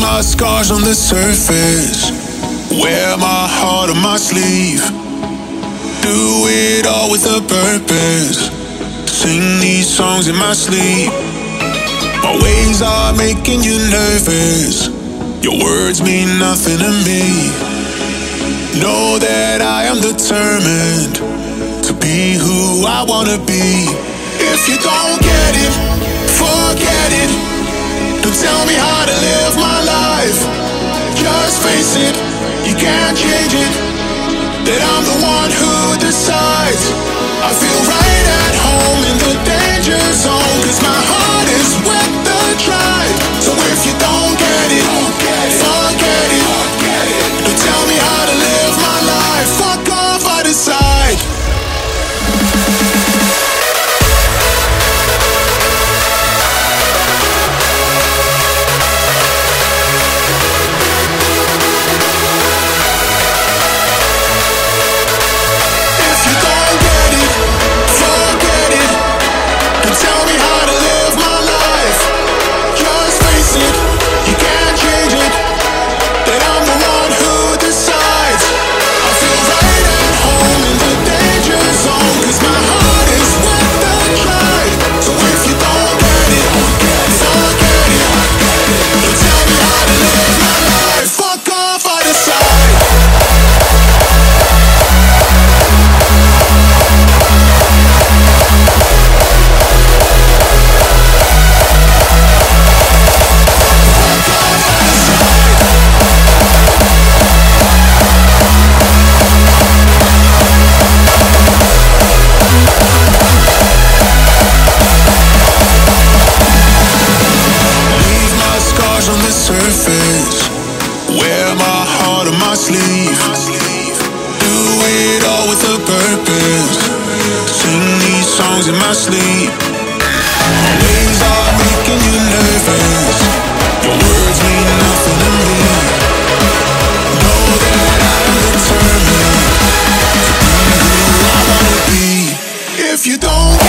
my scars on the surface. Wear my heart on my sleeve. Do it all with a purpose. Sing these songs in my sleep. My ways are making you nervous. Your words mean nothing to me. Know that I am determined to be who I wanna be. If you don't get it, forget it. face it, you can't change it. my sleep. Names are making you nervous. Your words mean nothing to me. Know that I'm determined to be who I wanna be. If you don't.